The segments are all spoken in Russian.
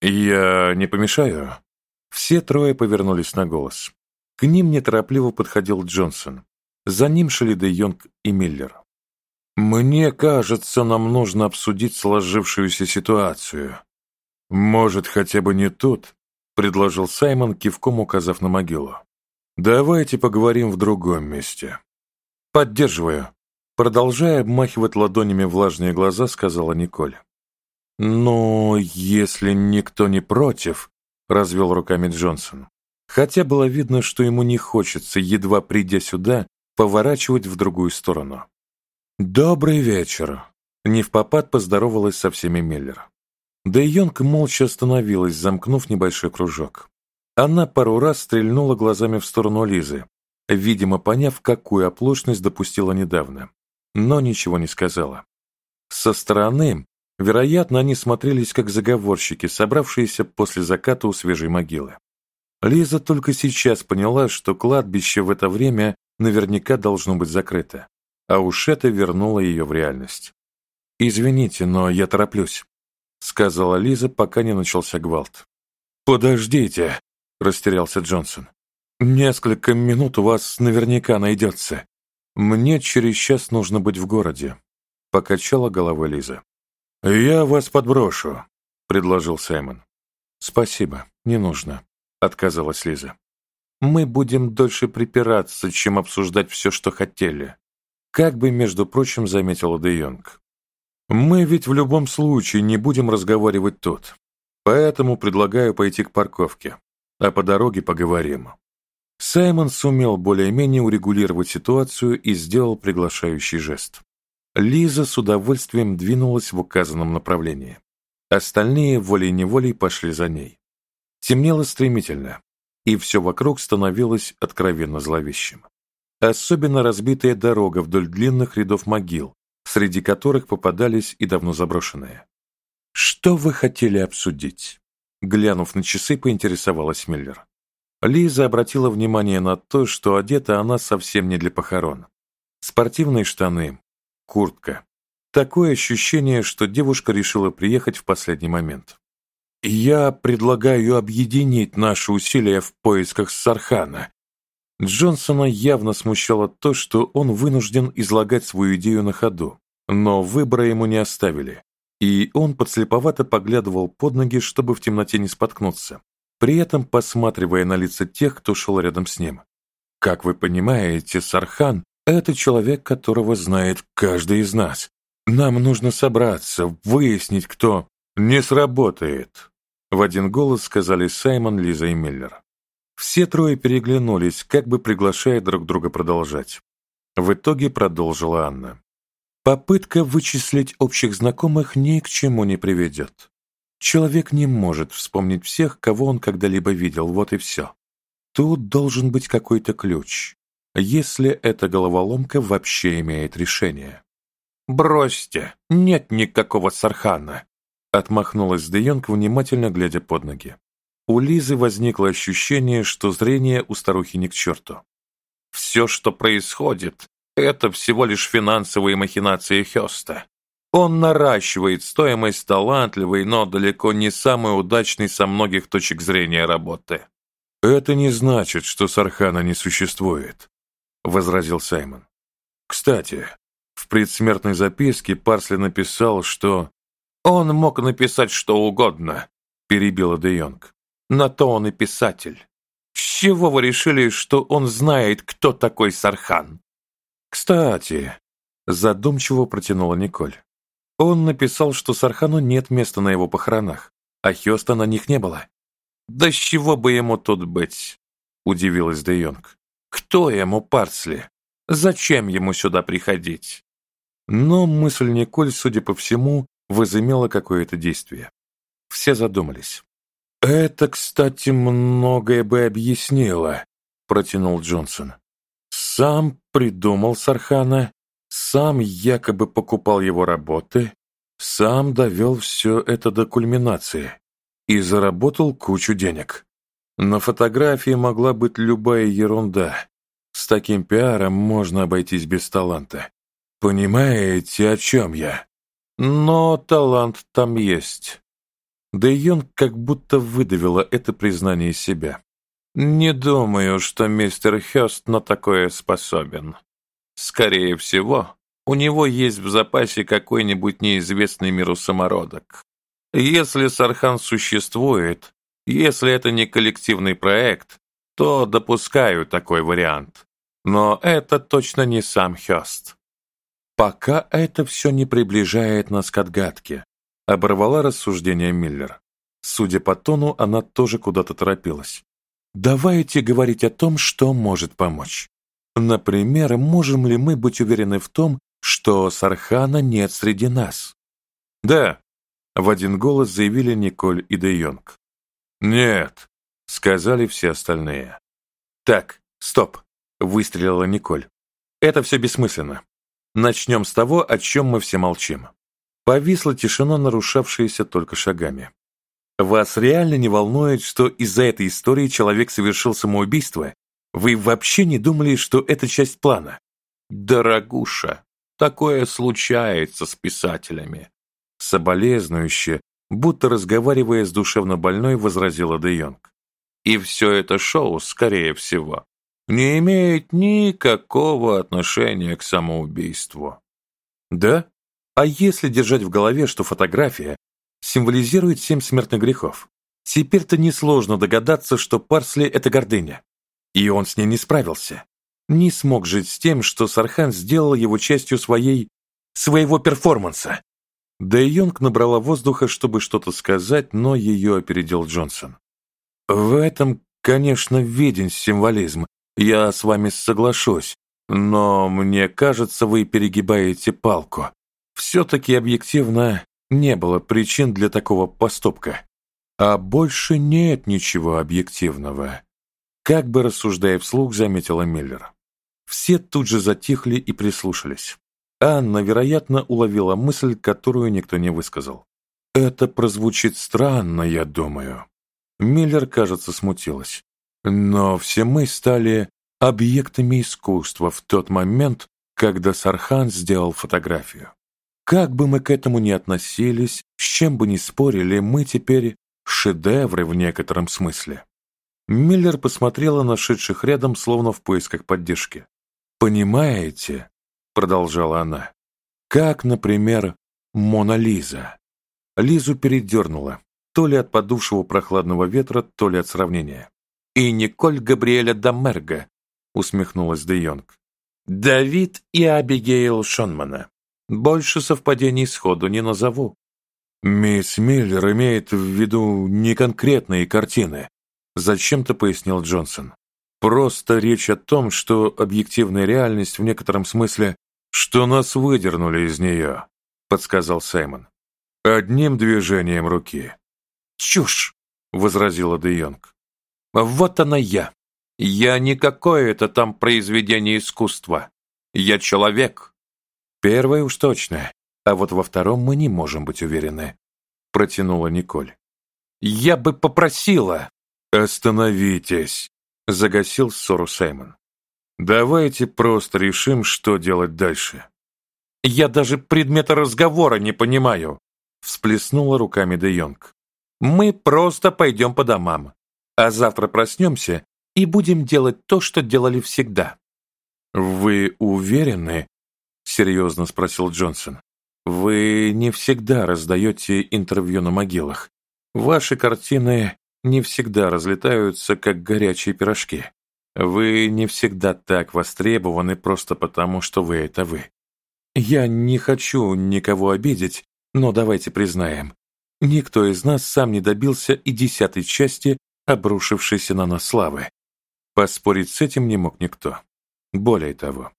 «Я не помешаю?» Все трое повернулись на голос. К ним неторопливо подходил Джонсон. За ним шли Де Йонг и Миллер. «Мне кажется, нам нужно обсудить сложившуюся ситуацию. Может, хотя бы не тут?» — предложил Саймон, кивком указав на могилу. «Давайте поговорим в другом месте». «Поддерживаю», Продолжая обмахивать ладонями влажные глаза, сказала Николь. «Ну, если никто не против», — развел руками Джонсон. Хотя было видно, что ему не хочется, едва придя сюда, поворачивать в другую сторону. «Добрый вечер», — не в попад поздоровалась со всеми Миллер. Да Йонг молча остановилась, замкнув небольшой кружок. Она пару раз стрельнула глазами в сторону Лизы, видимо, поняв, какую оплошность допустила недавно но ничего не сказала. Со стороны, вероятно, они смотрелись как заговорщики, собравшиеся после заката у свежей могилы. Лиза только сейчас поняла, что кладбище в это время наверняка должно быть закрыто, а уж это вернуло ее в реальность. «Извините, но я тороплюсь», — сказала Лиза, пока не начался гвалт. «Подождите», — растерялся Джонсон. «Несколько минут у вас наверняка найдется. «Мне через час нужно быть в городе», — покачала головой Лиза. «Я вас подброшу», — предложил Саймон. «Спасибо, не нужно», — отказалась Лиза. «Мы будем дольше припираться, чем обсуждать все, что хотели», как бы, между прочим, заметила Де Йонг. «Мы ведь в любом случае не будем разговаривать тут, поэтому предлагаю пойти к парковке, а по дороге поговорим». Саймон сумел более-менее урегулировать ситуацию и сделал приглашающий жест. Лиза с удовольствием двинулась в указанном направлении. Остальные волей-неволей пошли за ней. Темнело стремительно, и все вокруг становилось откровенно зловещим. Особенно разбитая дорога вдоль длинных рядов могил, среди которых попадались и давно заброшенные. «Что вы хотели обсудить?» Глянув на часы, поинтересовалась Миллер. Лиза обратила внимание на то, что одета она совсем не для похорон. Спортивные штаны, куртка. Такое ощущение, что девушка решила приехать в последний момент. «Я предлагаю объединить наши усилия в поисках Сархана». Джонсона явно смущало то, что он вынужден излагать свою идею на ходу, но выбора ему не оставили, и он подслеповато поглядывал под ноги, чтобы в темноте не споткнуться, при этом посматривая на лица тех, кто шел рядом с ним. Как вы понимаете, Сархан — это человек, которого знает каждый из нас. Нам нужно собраться, выяснить, кто... Не сработает. В один голос сказали Саймон, Лиза и Миллер. Все трое переглянулись, как бы приглашая друг друга продолжать. В итоге продолжила Анна. Попытка вычислить общих знакомых ни к чему не приведет. Человек не может вспомнить всех, кого он когда-либо видел, вот и все. Тут должен быть какой-то ключ, если эта головоломка вообще имеет решение. «Бросьте, нет никакого Сархана!» Отмахнулась Де внимательно глядя под ноги. У Лизы возникло ощущение, что зрение у старухи не к черту. «Все, что происходит, это всего лишь финансовые махинации Хёста. Он наращивает стоимость талантливой, но далеко не самой удачной со многих точек зрения работы. «Это не значит, что Сархана не существует», — возразил Саймон. «Кстати, в предсмертной записке Парсли написал, что...» «Он мог написать что угодно», — перебила Де Йонг. «На то он и писатель. С чего вы решили, что он знает, кто такой Сархан?» «Кстати», — задумчиво протянула Николь. Он написал, что Сархану нет места на его похоронах, а Хёста на них не было. «Да с чего бы ему тут быть?» – удивилась Де Йонг. «Кто ему Парсли? Зачем ему сюда приходить?» Но мысль Николь, судя по всему, возымела какое-то действие. Все задумались. «Это, кстати, многое бы объяснило», – протянул Джонсон. «Сам придумал Сархана, сам якобы покупал его работы, сам довел все это до кульминации и заработал кучу денег. На фотографии могла быть любая ерунда. С таким пиаром можно обойтись без таланта. Понимаете, о чем я? Но талант там есть. Да и он как будто выдавила это признание из себя. «Не думаю, что мистер Хёст на такое способен. Скорее всего, у него есть в запасе какой-нибудь неизвестный миру самородок. Если Сархан существует, если это не коллективный проект, то допускаю такой вариант. Но это точно не сам Хёст. Пока это все не приближает нас к отгадке, оборвала рассуждение Миллер. Судя по тону, она тоже куда-то торопилась. Давайте говорить о том, что может помочь. Например, можем ли мы быть уверены в том, что Сархана нет среди нас? Да, в один голос заявили Николь и Де Йонг. Нет, сказали все остальные. Так, стоп, выстрелила Николь. Это все бессмысленно. Начнем с того, о чем мы все молчим. Повисла тишина, нарушавшаяся только шагами. Вас реально не волнует, что из-за этой истории человек совершил самоубийство? Вы вообще не думали, что это часть плана? Дорогуша, такое случается с писателями. Соболезнующе, будто разговаривая с душевно больной, возразила Де Йонг. И все это шоу, скорее всего, не имеет никакого отношения к самоубийству. Да? А если держать в голове, что фотография символизирует семь смертных грехов, теперь-то несложно догадаться, что Парсли — это гордыня. И он с ней не справился. Не смог жить с тем, что Сархан сделал его частью своей... своего перформанса. Да и Йонг набрала воздуха, чтобы что-то сказать, но ее опередил Джонсон. В этом, конечно, виден символизм, я с вами соглашусь, но мне кажется, вы перегибаете палку. Все-таки объективно не было причин для такого поступка. А больше нет ничего объективного. Как бы рассуждая вслух, заметила Миллер. Все тут же затихли и прислушались. Анна, вероятно, уловила мысль, которую никто не высказал. «Это прозвучит странно, я думаю». Миллер, кажется, смутилась. Но все мы стали объектами искусства в тот момент, когда Сархан сделал фотографию. Как бы мы к этому ни относились, с чем бы ни спорили, мы теперь шедевры в некотором смысле. Миллер посмотрела на шедших рядом, словно в поисках поддержки. «Понимаете?» — продолжала она. «Как, например, Мона Лиза». Лизу передернула, то ли от подувшего прохладного ветра, то ли от сравнения. «И Николь Габриэля Дамерга», — усмехнулась Де Йонг. «Давид и Абигейл Шонмана. Больше совпадений сходу не назову. Мисс Миллер имеет в виду не конкретные картины, зачем-то пояснил Джонсон. Просто речь о том, что объективная реальность в некотором смысле, что нас выдернули из нее, подсказал Саймон. Одним движением руки. Чушь, возразила Де. Вот она я. Я не какое-то там произведение искусства. Я человек, Первое уж точно, а вот во втором мы не можем быть уверены, протянула Николь. Я бы попросила. Остановитесь, загасил ссору Саймон. Давайте просто решим, что делать дальше. Я даже предмета разговора не понимаю, всплеснула руками Де Йонг. Мы просто пойдем по домам, а завтра проснемся и будем делать то, что делали всегда. Вы уверены, серьезно спросил Джонсон. Вы не всегда раздаете интервью на могилах. Ваши картины не всегда разлетаются, как горячие пирожки. Вы не всегда так востребованы просто потому, что вы это вы. Я не хочу никого обидеть, но давайте признаем, никто из нас сам не добился и десятой части обрушившейся на нас славы. Поспорить с этим не мог никто. Более того,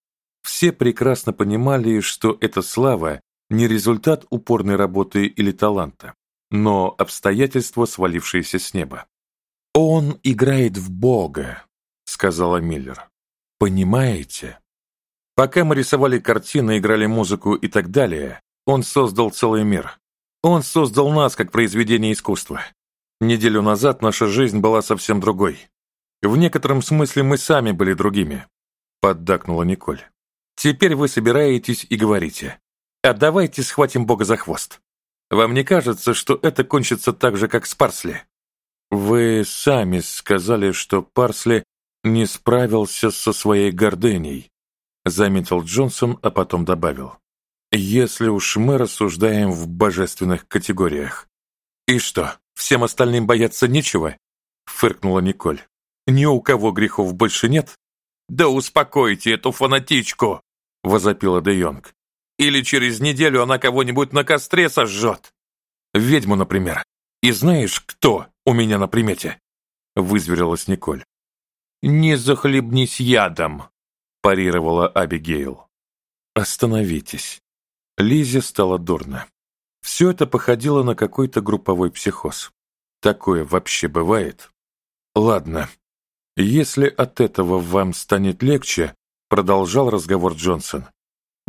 все прекрасно понимали, что эта слава не результат упорной работы или таланта, но обстоятельства, свалившиеся с неба. «Он играет в Бога», — сказала Миллер. «Понимаете?» Пока мы рисовали картины, играли музыку и так далее, он создал целый мир. Он создал нас как произведение искусства. Неделю назад наша жизнь была совсем другой. В некотором смысле мы сами были другими, поддакнула Николь. Теперь вы собираетесь и говорите, а давайте схватим Бога за хвост. Вам не кажется, что это кончится так же, как с Парсли? Вы сами сказали, что Парсли не справился со своей гордыней, заметил Джонсон, а потом добавил. Если уж мы рассуждаем в божественных категориях. И что, всем остальным бояться нечего? Фыркнула Николь. Ни у кого грехов больше нет? Да успокойте эту фанатичку, возопила Де Йонг. Или через неделю она кого-нибудь на костре сожжет. Ведьму, например. И знаешь, кто у меня на примете?» Вызверилась Николь. «Не захлебнись ядом», парировала Абигейл. «Остановитесь». Лизе стало дурно. Все это походило на какой-то групповой психоз. Такое вообще бывает? Ладно. Если от этого вам станет легче, продолжал разговор Джонсон,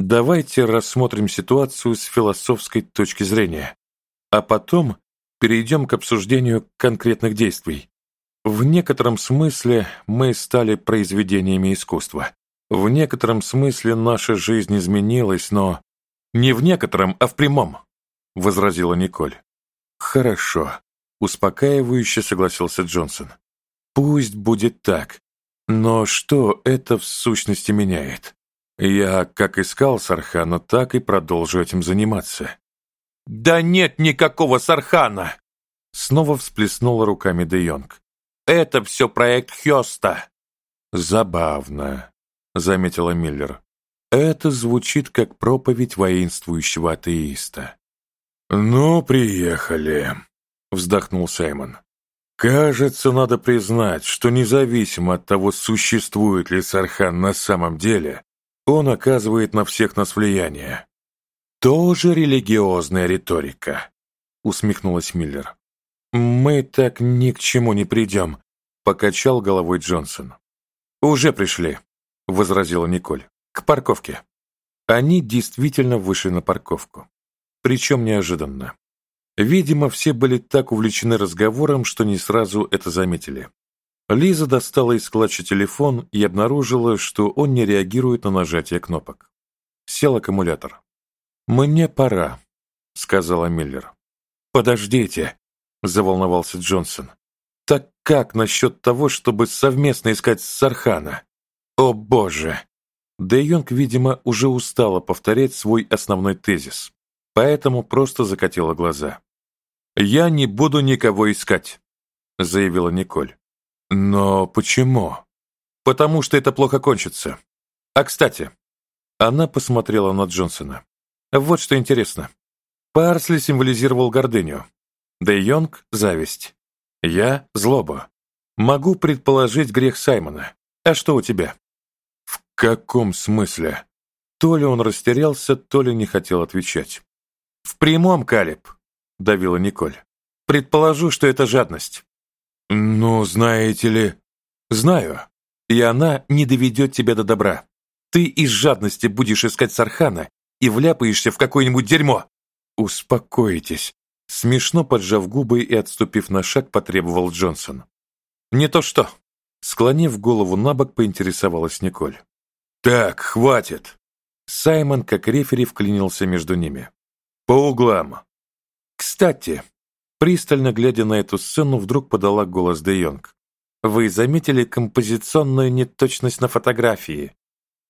Давайте рассмотрим ситуацию с философской точки зрения, а потом перейдем к обсуждению конкретных действий. В некотором смысле мы стали произведениями искусства. В некотором смысле наша жизнь изменилась, но не в некотором, а в прямом, возразила Николь. Хорошо, успокаивающе согласился Джонсон. Пусть будет так. Но что это в сущности меняет? Я как искал Сархана, так и продолжу этим заниматься. Да нет никакого Сархана! Снова всплеснула руками Де Йонг. Это все проект Хёста. Забавно, заметила Миллер. Это звучит как проповедь воинствующего атеиста. Ну, приехали, вздохнул Саймон. Кажется, надо признать, что независимо от того, существует ли Сархан на самом деле, он оказывает на всех нас влияние. Тоже религиозная риторика, усмехнулась Миллер. Мы так ни к чему не придем, покачал головой Джонсон. Уже пришли, возразила Николь. К парковке. Они действительно вышли на парковку. Причем неожиданно. Видимо, все были так увлечены разговором, что не сразу это заметили. Лиза достала из клатча телефон и обнаружила, что он не реагирует на нажатие кнопок. Сел аккумулятор. «Мне пора», — сказала Миллер. «Подождите», — заволновался Джонсон. «Так как насчет того, чтобы совместно искать Сархана? О, боже!» Де Йонг, видимо, уже устала повторять свой основной тезис, поэтому просто закатила глаза. «Я не буду никого искать», — заявила Николь. Но почему? Потому что это плохо кончится. А кстати, она посмотрела на Джонсона. Вот что интересно. Парсли символизировал гордыню. Де Йонг — зависть. Я — злоба. Могу предположить грех Саймона. А что у тебя? В каком смысле? То ли он растерялся, то ли не хотел отвечать. В прямом, Калиб, давила Николь. Предположу, что это жадность. «Ну, знаете ли...» «Знаю. И она не доведет тебя до добра. Ты из жадности будешь искать Сархана и вляпаешься в какое-нибудь дерьмо!» «Успокойтесь!» Смешно поджав губы и отступив на шаг, потребовал Джонсон. «Не то что!» Склонив голову на бок, поинтересовалась Николь. «Так, хватит!» Саймон, как рефери, вклинился между ними. «По углам!» «Кстати!» Пристально глядя на эту сцену, вдруг подала голос Де Йонг. «Вы заметили композиционную неточность на фотографии?»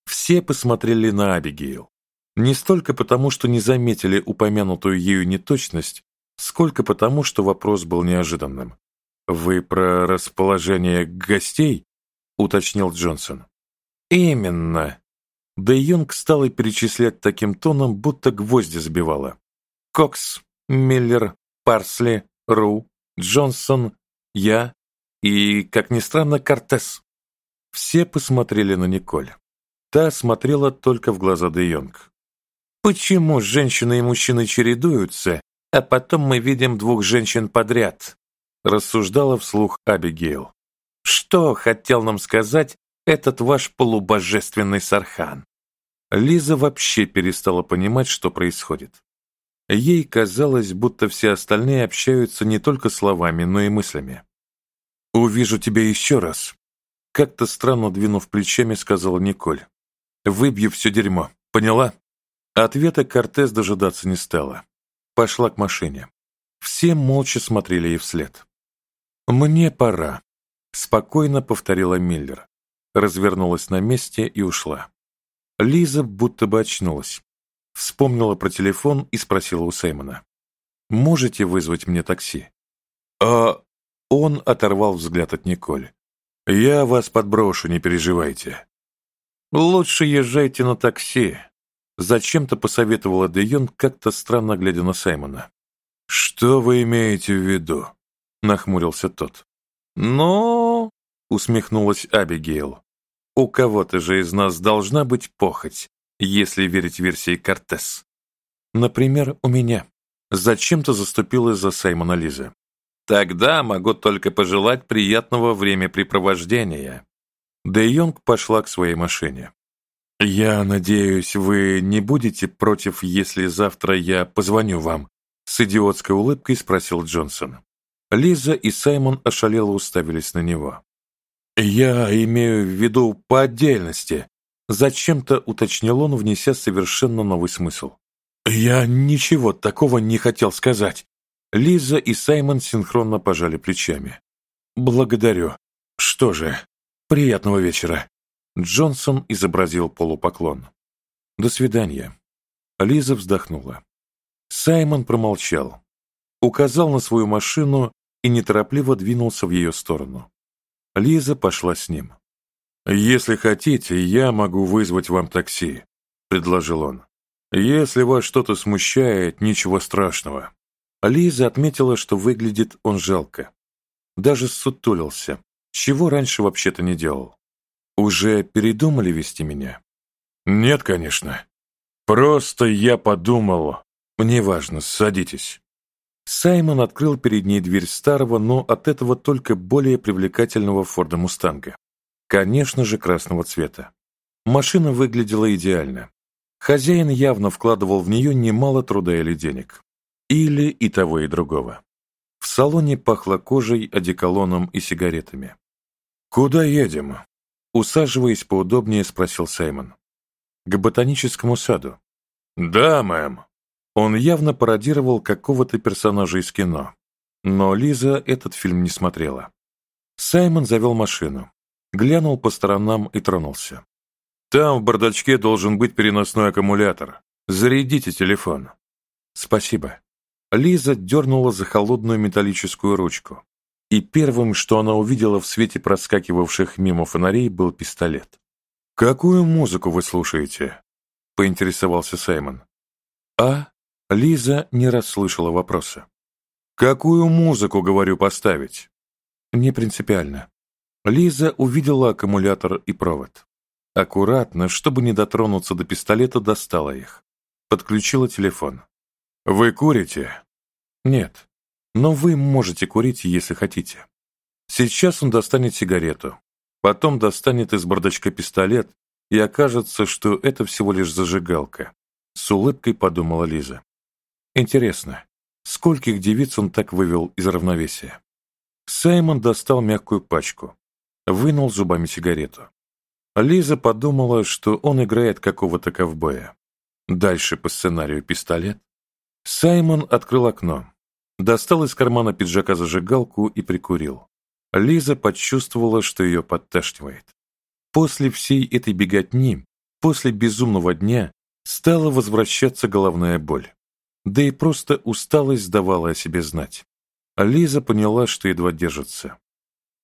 Все посмотрели на Абигейл. Не столько потому, что не заметили упомянутую ею неточность, сколько потому, что вопрос был неожиданным. «Вы про расположение гостей?» — уточнил Джонсон. «Именно». Де Йонг стала перечислять таким тоном, будто гвозди забивала. Кокс, Миллер, Парсли, Ру, Джонсон, я и, как ни странно, Кортес. Все посмотрели на Николь. Та смотрела только в глаза Де Йонг. «Почему женщины и мужчины чередуются, а потом мы видим двух женщин подряд?» рассуждала вслух Абигейл. «Что хотел нам сказать этот ваш полубожественный Сархан?» Лиза вообще перестала понимать, что происходит. Ей казалось, будто все остальные общаются не только словами, но и мыслями. «Увижу тебя еще раз», — как-то странно двинув плечами, сказала Николь. «Выбью все дерьмо, поняла?» Ответа Кортес дожидаться не стала. Пошла к машине. Все молча смотрели ей вслед. «Мне пора», — спокойно повторила Миллер. Развернулась на месте и ушла. Лиза будто бы очнулась. Вспомнила про телефон и спросила у Сеймона. «Можете вызвать мне такси?» «А...» Он оторвал взгляд от Николь. «Я вас подброшу, не переживайте». «Лучше езжайте на такси», — зачем-то посоветовала Де Йонг, как-то странно глядя на Саймона. «Что вы имеете в виду?» — нахмурился тот. «Ну...» — усмехнулась Абигейл. «У кого-то же из нас должна быть похоть, если верить версии Кортес. Например, у меня. Зачем-то заступилась за Саймона Лиза. Тогда могу только пожелать приятного времяпрепровождения». Де Йонг пошла к своей машине. «Я надеюсь, вы не будете против, если завтра я позвоню вам?» С идиотской улыбкой спросил Джонсон. Лиза и Саймон ошалело уставились на него. «Я имею в виду по отдельности», — зачем-то уточнил он, внеся совершенно новый смысл. «Я ничего такого не хотел сказать». Лиза и Саймон синхронно пожали плечами. «Благодарю. Что же, приятного вечера». Джонсон изобразил полупоклон. «До свидания». Лиза вздохнула. Саймон промолчал, указал на свою машину и неторопливо двинулся в ее сторону. Лиза пошла с ним. «Если хотите, я могу вызвать вам такси», — предложил он. «Если вас что-то смущает, ничего страшного». Лиза отметила, что выглядит он жалко. Даже сутулился, чего раньше вообще-то не делал. «Уже передумали вести меня?» «Нет, конечно. Просто я подумал...» «Мне важно, садитесь». Саймон открыл перед ней дверь старого, но от этого только более привлекательного Форда Мустанга. Конечно же, красного цвета. Машина выглядела идеально. Хозяин явно вкладывал в нее немало труда или денег. Или и того, и другого. В салоне пахло кожей, одеколоном и сигаретами. «Куда едем?» Усаживаясь поудобнее, спросил Саймон. «К ботаническому саду». «Да, мэм», он явно пародировал какого-то персонажа из кино, но Лиза этот фильм не смотрела. Саймон завел машину, глянул по сторонам и тронулся. «Там в бардачке должен быть переносной аккумулятор. Зарядите телефон». «Спасибо». Лиза дернула за холодную металлическую ручку, и первым, что она увидела в свете проскакивавших мимо фонарей, был пистолет. «Какую музыку вы слушаете?» — поинтересовался Саймон. «А?» Лиза не расслышала вопроса. «Какую музыку, говорю, поставить?» «Не принципиально». Лиза увидела аккумулятор и провод. Аккуратно, чтобы не дотронуться до пистолета, достала их. Подключила телефон. «Вы курите?» «Нет. Но вы можете курить, если хотите». Сейчас он достанет сигарету. Потом достанет из бардачка пистолет, и окажется, что это всего лишь зажигалка. С улыбкой подумала Лиза. Интересно, скольких девиц он так вывел из равновесия? Саймон достал мягкую пачку, вынул зубами сигарету. Лиза подумала, что он играет какого-то ковбоя. Дальше по сценарию пистолет. Саймон открыл окно, достал из кармана пиджака зажигалку и прикурил. Лиза почувствовала, что ее подташнивает. После всей этой беготни, после безумного дня, стала возвращаться головная боль да и просто усталость давала о себе знать. Лиза поняла, что едва держится.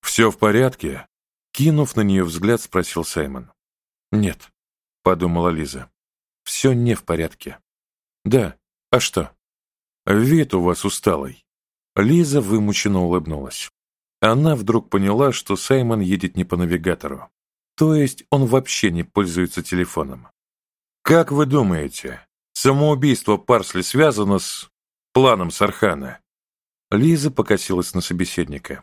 «Все в порядке?» Кинув на нее взгляд, спросил Саймон. «Нет», — подумала Лиза. «Все не в порядке». «Да, а что?» «Вид у вас усталый». Лиза вымученно улыбнулась. Она вдруг поняла, что Саймон едет не по навигатору. То есть он вообще не пользуется телефоном. «Как вы думаете, Самоубийство Парсли связано с планом Сархана. Лиза покосилась на собеседника.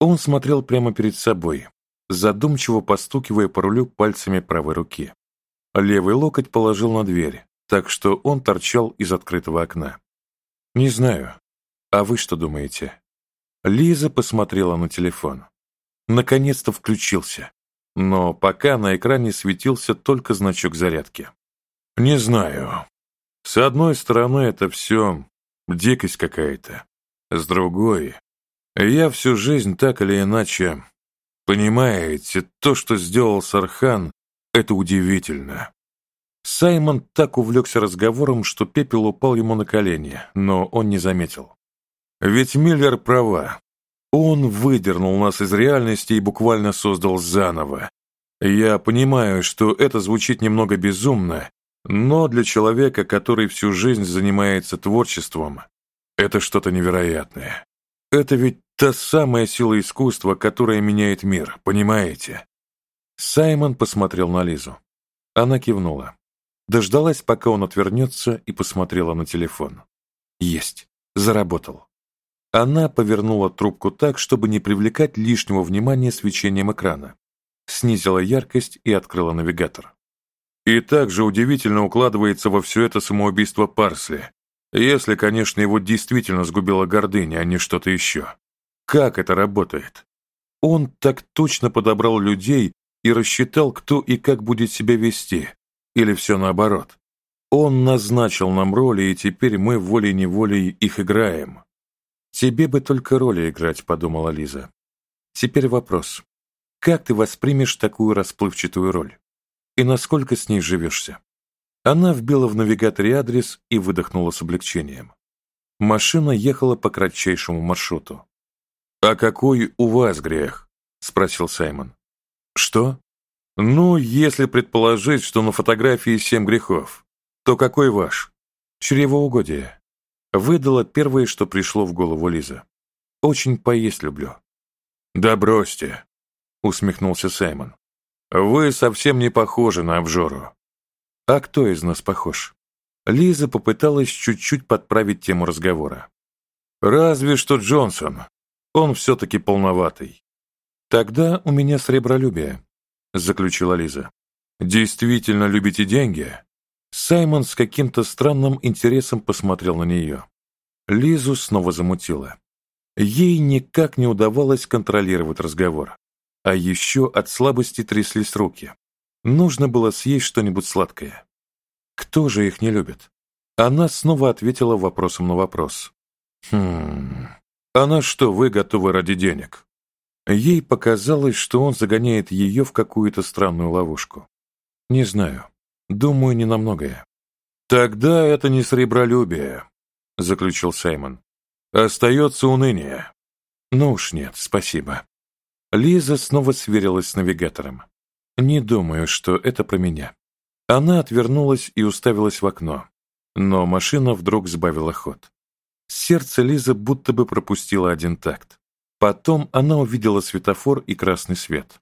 Он смотрел прямо перед собой, задумчиво постукивая по рулю пальцами правой руки. Левый локоть положил на дверь, так что он торчал из открытого окна. «Не знаю. А вы что думаете?» Лиза посмотрела на телефон. Наконец-то включился, но пока на экране светился только значок зарядки. «Не знаю. С одной стороны, это все дикость какая-то. С другой, я всю жизнь так или иначе... Понимаете, то, что сделал Сархан, это удивительно. Саймон так увлекся разговором, что пепел упал ему на колени, но он не заметил. Ведь Миллер права. Он выдернул нас из реальности и буквально создал заново. Я понимаю, что это звучит немного безумно, но для человека, который всю жизнь занимается творчеством, это что-то невероятное. Это ведь та самая сила искусства, которая меняет мир, понимаете? Саймон посмотрел на Лизу. Она кивнула. Дождалась, пока он отвернется, и посмотрела на телефон. Есть. Заработал. Она повернула трубку так, чтобы не привлекать лишнего внимания свечением экрана. Снизила яркость и открыла навигатор. И также удивительно укладывается во все это самоубийство Парсли, если, конечно, его действительно сгубила гордыня, а не что-то еще. Как это работает? Он так точно подобрал людей и рассчитал, кто и как будет себя вести, или все наоборот. Он назначил нам роли, и теперь мы волей-неволей их играем. «Тебе бы только роли играть», — подумала Лиза. «Теперь вопрос. Как ты воспримешь такую расплывчатую роль? И насколько с ней живешься?» Она вбила в навигаторе адрес и выдохнула с облегчением. Машина ехала по кратчайшему маршруту. «А какой у вас грех?» — спросил Саймон. «Что?» «Ну, если предположить, что на фотографии семь грехов, то какой ваш?» «Чревоугодие». Выдала первое, что пришло в голову Лиза. «Очень поесть люблю». «Да бросьте», — усмехнулся Саймон. «Вы совсем не похожи на обжору». «А кто из нас похож?» Лиза попыталась чуть-чуть подправить тему разговора. «Разве что Джонсон. Он все-таки полноватый». «Тогда у меня сребролюбие», заключила Лиза. «Действительно любите деньги?» Саймон с каким-то странным интересом посмотрел на нее. Лизу снова замутило. Ей никак не удавалось контролировать разговор. А еще от слабости тряслись руки. Нужно было съесть что-нибудь сладкое. Кто же их не любит? Она снова ответила вопросом на вопрос. «Хм... А на что вы готовы ради денег?» Ей показалось, что он загоняет ее в какую-то странную ловушку. Не знаю. Думаю, не на многое. «Тогда это не сребролюбие», — заключил Саймон. «Остается уныние». «Ну уж нет, спасибо». Лиза снова сверилась с навигатором. «Не думаю, что это про меня». Она отвернулась и уставилась в окно, но машина вдруг сбавила ход. Сердце Лизы будто бы пропустило один такт. Потом она увидела светофор и красный свет.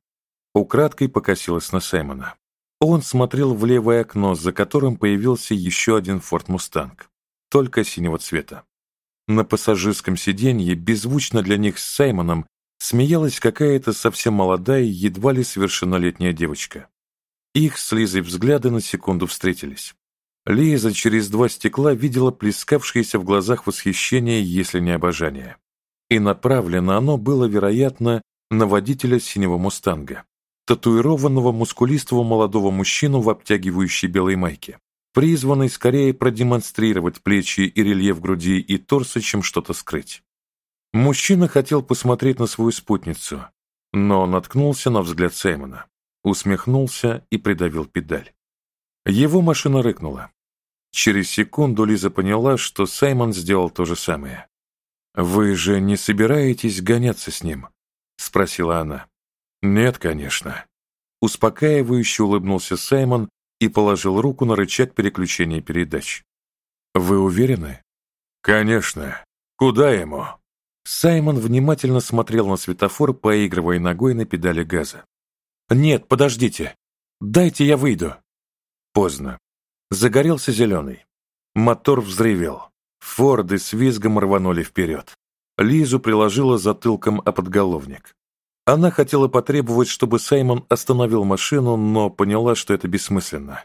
Украдкой покосилась на Саймона. Он смотрел в левое окно, за которым появился еще один Форд Мустанг, только синего цвета. На пассажирском сиденье, беззвучно для них с Саймоном, смеялась какая-то совсем молодая, едва ли совершеннолетняя девочка. Их с Лизой взгляды на секунду встретились. Лиза через два стекла видела плескавшееся в глазах восхищение, если не обожание и направлено оно было, вероятно, на водителя синего «Мустанга», татуированного мускулистого молодого мужчину в обтягивающей белой майке, призванный скорее продемонстрировать плечи и рельеф груди и торса, чем что-то скрыть. Мужчина хотел посмотреть на свою спутницу, но наткнулся на взгляд Саймона, усмехнулся и придавил педаль. Его машина рыкнула. Через секунду Лиза поняла, что Саймон сделал то же самое. «Вы же не собираетесь гоняться с ним?» — спросила она. «Нет, конечно». Успокаивающе улыбнулся Саймон и положил руку на рычаг переключения передач. «Вы уверены?» «Конечно. Куда ему?» Саймон внимательно смотрел на светофор, поигрывая ногой на педали газа. «Нет, подождите. Дайте я выйду». Поздно. Загорелся зеленый. Мотор взревел. Форды с визгом рванули вперед. Лизу приложила затылком о подголовник. Она хотела потребовать, чтобы Саймон остановил машину, но поняла, что это бессмысленно.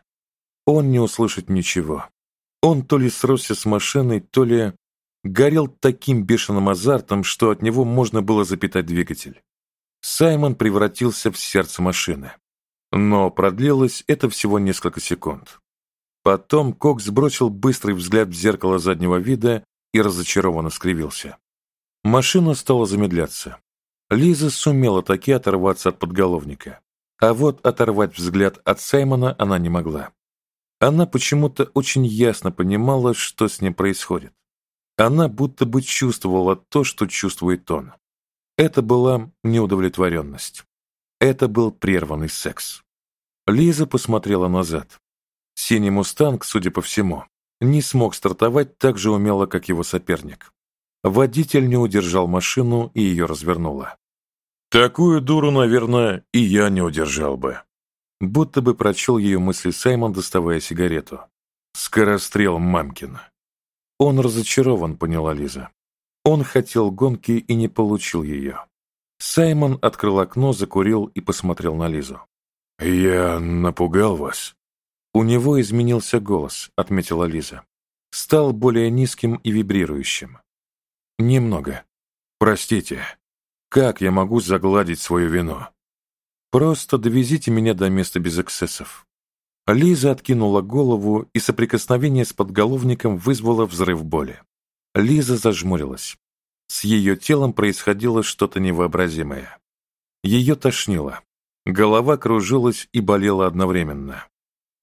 Он не услышит ничего. Он то ли сросся с машиной, то ли горел таким бешеным азартом, что от него можно было запитать двигатель. Саймон превратился в сердце машины. Но продлилось это всего несколько секунд. Потом Кок сбросил быстрый взгляд в зеркало заднего вида и разочарованно скривился. Машина стала замедляться. Лиза сумела таки оторваться от подголовника. А вот оторвать взгляд от Саймона она не могла. Она почему-то очень ясно понимала, что с ним происходит. Она будто бы чувствовала то, что чувствует он. Это была неудовлетворенность. Это был прерванный секс. Лиза посмотрела назад. Синий «Мустанг», судя по всему, не смог стартовать так же умело, как его соперник. Водитель не удержал машину и ее развернуло. «Такую дуру, наверное, и я не удержал бы». Будто бы прочел ее мысли Саймон, доставая сигарету. «Скорострел Мамкин». Он разочарован, поняла Лиза. Он хотел гонки и не получил ее. Саймон открыл окно, закурил и посмотрел на Лизу. «Я напугал вас?» «У него изменился голос», — отметила Лиза. «Стал более низким и вибрирующим». «Немного. Простите. Как я могу загладить свою вину?» «Просто довезите меня до места без эксцессов». Лиза откинула голову, и соприкосновение с подголовником вызвало взрыв боли. Лиза зажмурилась. С ее телом происходило что-то невообразимое. Ее тошнило. Голова кружилась и болела одновременно.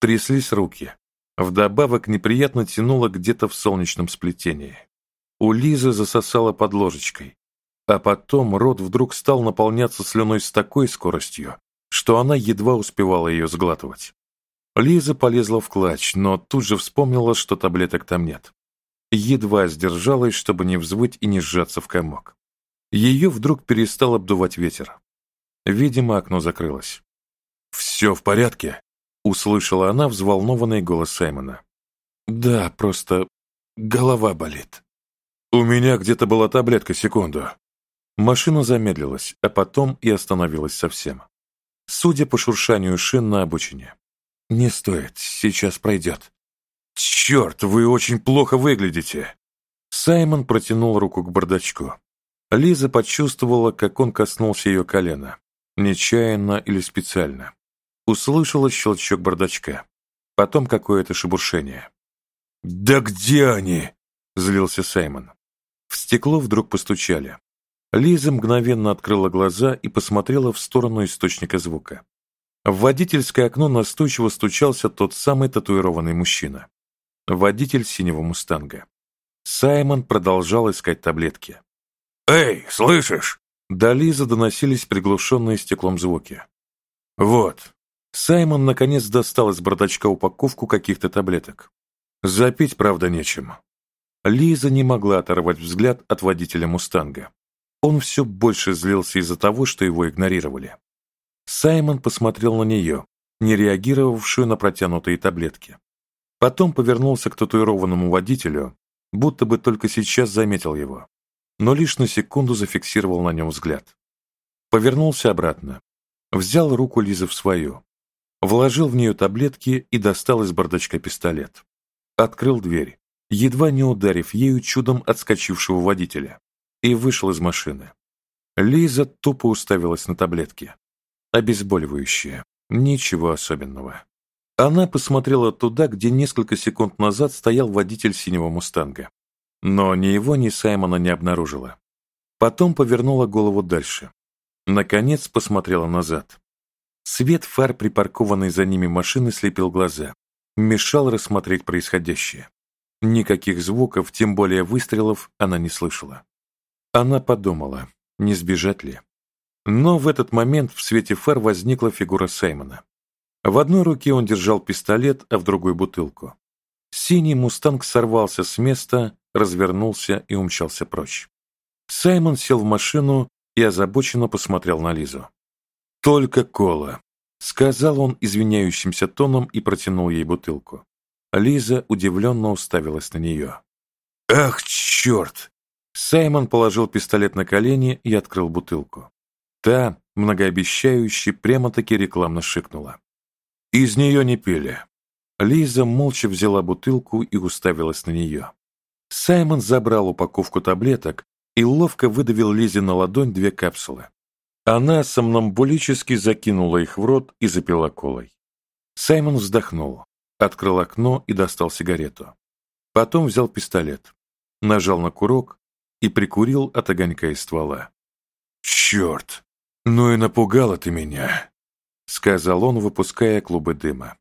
Тряслись руки. Вдобавок неприятно тянуло где-то в солнечном сплетении. У Лизы засосало под ложечкой. А потом рот вдруг стал наполняться слюной с такой скоростью, что она едва успевала ее сглатывать. Лиза полезла в клатч, но тут же вспомнила, что таблеток там нет. Едва сдержалась, чтобы не взвыть и не сжаться в комок. Ее вдруг перестал обдувать ветер. Видимо, окно закрылось. «Все в порядке?» Услышала она взволнованный голос Саймона. «Да, просто голова болит». «У меня где-то была таблетка, секунду». Машина замедлилась, а потом и остановилась совсем. Судя по шуршанию шин на обочине. «Не стоит, сейчас пройдет». «Черт, вы очень плохо выглядите!» Саймон протянул руку к бардачку. Лиза почувствовала, как он коснулся ее колена, нечаянно или специально. Услышала щелчок бардачка. Потом какое-то шебуршение. «Да где они?» — злился Саймон. В стекло вдруг постучали. Лиза мгновенно открыла глаза и посмотрела в сторону источника звука. В водительское окно настойчиво стучался тот самый татуированный мужчина. Водитель синего «Мустанга». Саймон продолжал искать таблетки. «Эй, слышишь?» До Лизы доносились приглушенные стеклом звуки. «Вот, Саймон наконец достал из бардачка упаковку каких-то таблеток. Запить, правда, нечем. Лиза не могла оторвать взгляд от водителя «Мустанга». Он все больше злился из-за того, что его игнорировали. Саймон посмотрел на нее, не реагировавшую на протянутые таблетки. Потом повернулся к татуированному водителю, будто бы только сейчас заметил его, но лишь на секунду зафиксировал на нем взгляд. Повернулся обратно, взял руку Лизы в свою, вложил в нее таблетки и достал из бардачка пистолет. Открыл дверь, едва не ударив ею чудом отскочившего водителя, и вышел из машины. Лиза тупо уставилась на таблетки. Обезболивающее. Ничего особенного. Она посмотрела туда, где несколько секунд назад стоял водитель синего «Мустанга». Но ни его, ни Саймона не обнаружила. Потом повернула голову дальше. Наконец посмотрела назад. Свет фар припаркованной за ними машины слепил глаза, мешал рассмотреть происходящее. Никаких звуков, тем более выстрелов, она не слышала. Она подумала, не сбежать ли. Но в этот момент в свете фар возникла фигура Саймона. В одной руке он держал пистолет, а в другой бутылку. Синий мустанг сорвался с места, развернулся и умчался прочь. Саймон сел в машину и озабоченно посмотрел на Лизу. «Только кола», — сказал он извиняющимся тоном и протянул ей бутылку. Лиза удивленно уставилась на нее. «Ах, черт!» Саймон положил пистолет на колени и открыл бутылку. Та, многообещающе, прямо-таки рекламно шикнула. Из нее не пили. Лиза молча взяла бутылку и уставилась на нее. Саймон забрал упаковку таблеток и ловко выдавил Лизе на ладонь две капсулы. Она сомнамбулически закинула их в рот и запила колой. Саймон вздохнул, открыл окно и достал сигарету. Потом взял пистолет. нажал на курок и прикурил от огонька из ствола. «Черт! Ну и напугала ты меня!» — сказал он, выпуская клубы дыма.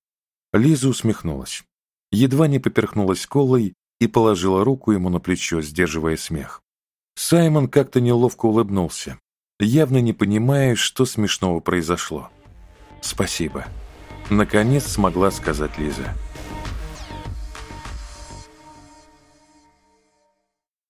Лиза усмехнулась. Едва не поперхнулась колой и положила руку ему на плечо, сдерживая смех. Саймон как-то неловко улыбнулся, явно не понимая, что смешного произошло. «Спасибо», — наконец смогла сказать Лиза.